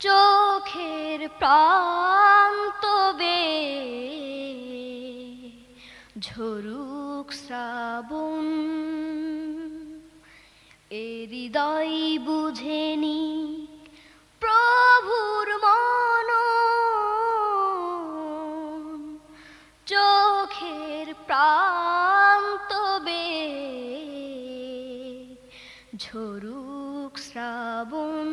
চোখের প্রান্ত বে ঝরুক শ্রাবণ। এ হৃদয় বুঝেনি প্রভুর মন চোখের প্রান্ত বে ঝরুক শ্রাবণ।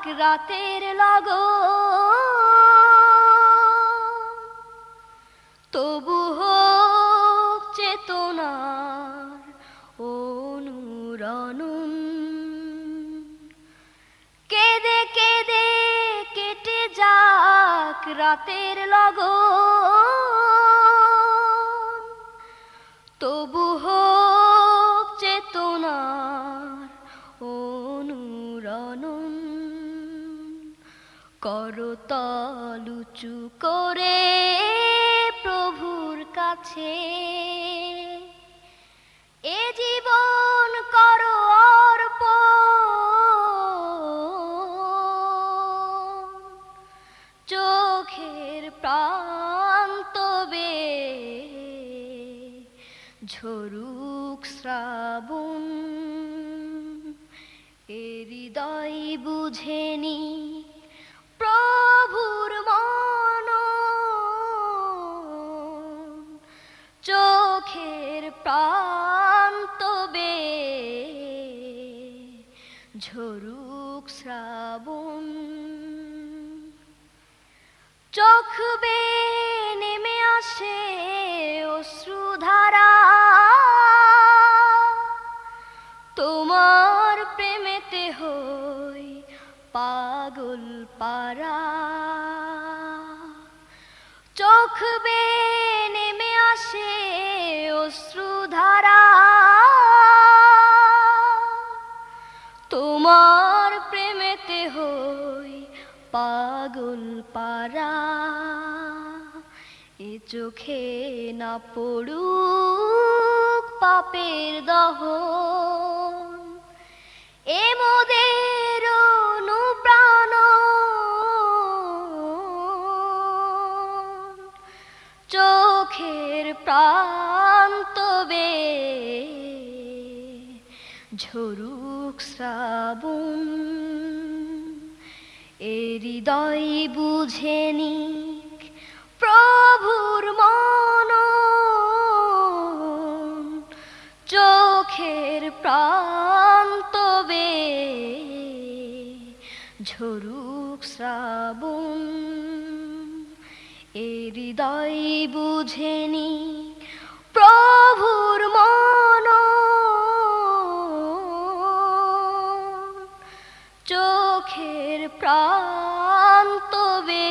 যাক রাতের লগ। তবু হোক চেতনার অনুরণন। কেঁদে কেঁদে কেটে যাক রাতের লগ। তবু হোক করতল উঁচু করে প্রভুর কাছে। এ জীবন করো অর্পণ। চোখের প্রান্ত বে ঝরুক শ্রাবণ। এ হৃদয় বুঝেনি প্রভুর মন চোখের প্রান্ত বে ঝরুক শ্রাবণ। চোখ বে নেমে আসে অশ্রুধারা। পারা চোখ বে নেমে আসে অশ্রুধারা। তোমার প্রেমেতে হই পাগল পারা এ চোখে না পড়ুক পাপের দহন চোখের প্রান্ত বে ঝরুক শ্রাবণ। এ হৃদয় বুঝেনি প্রভুর মন চোখের প্রান্ত বে ঝরুক শ্রাবণ। হৃদয় বুঝেনি প্রভুর মন। চোখের প্রান্তবে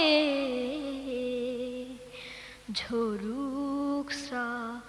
ঝরুক শ্রা